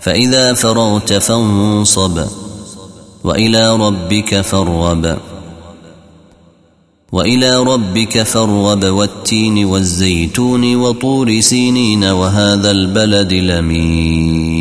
فإذا فرغت فانصب وإلى ربك فارغب. وإلى ربك فارغب والتين والزيتون وطور سينين وهذا البلد لمين